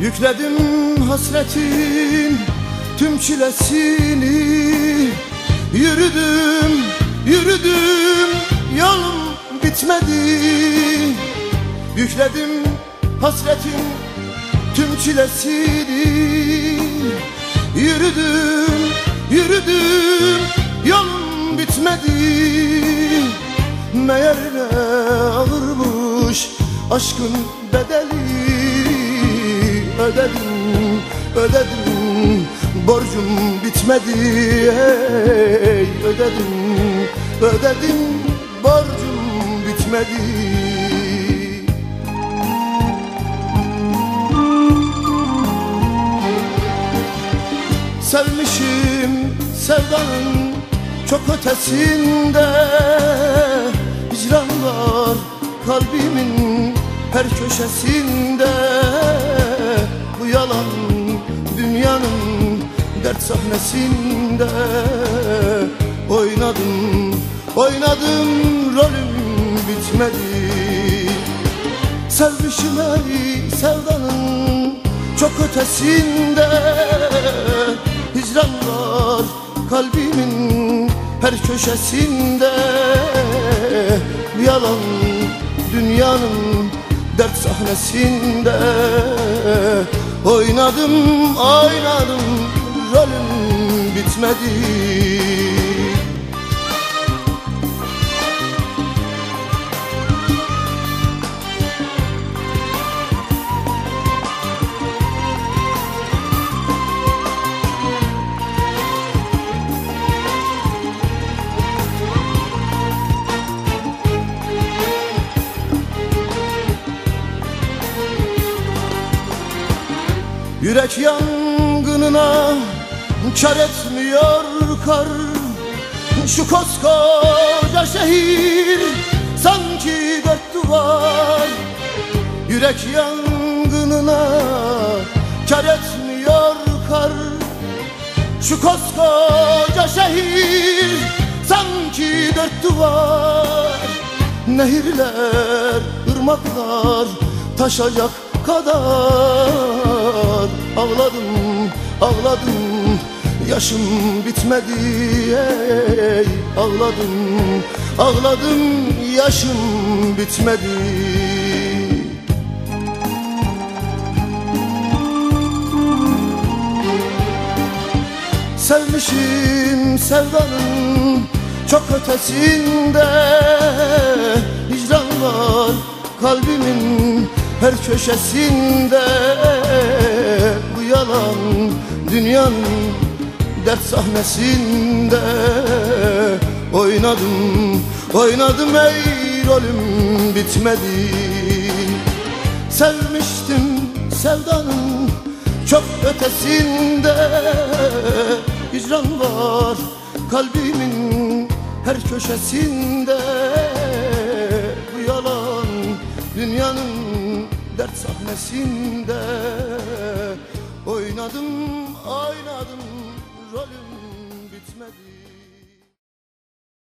Yükledim hasretin tüm çilesini. Yürüdüm, yürüdüm yolum bitmedi. Yükledim hasretin tüm çilesini. Yürüdüm, yürüdüm yolum bitmedi. Meğer ne ağırmış aşkın bedeli ödedim, ödedim Borcum bitmedi hey ödedim, ödedim Borcum bitmedi. Sevmişim sevdanın çok ötesinde Hicran var kalbimin her köşesinde sahnesinde Oynadım, oynadım rolüm bitmedi. Sevmişim ey sevdanın çok ötesinde Hicran var kalbimin her köşesinde. Yalan dünyanın dert sahnesinde Oynadım oynadım rolüm bitmedi. Yürek yangınına kar etmiyor kar. Şu koskoca şehir sanki dört duvar. Yürek yangınına kar etmiyor kar. Şu koskoca şehir sanki dört duvar. Nehirler, ırmaklar taşacak kadar. Ağladım, ağladım Yaşım bitmedi ey Ağladım, ağladım Yaşım bitmedi. Sevmişim sevdanın çok ötesinde Hicran var kalbimin her köşesinde. Bu yalan dünyanın dert sahnesinde Oynadım, oynadım ey rolüm bitmedi. Sevmiştim sevdanın çok ötesinde Hicran var kalbimin her köşesinde. Bu yalan dünyanın dert sahnesinde Oynadım oynadım rolüm bitmedi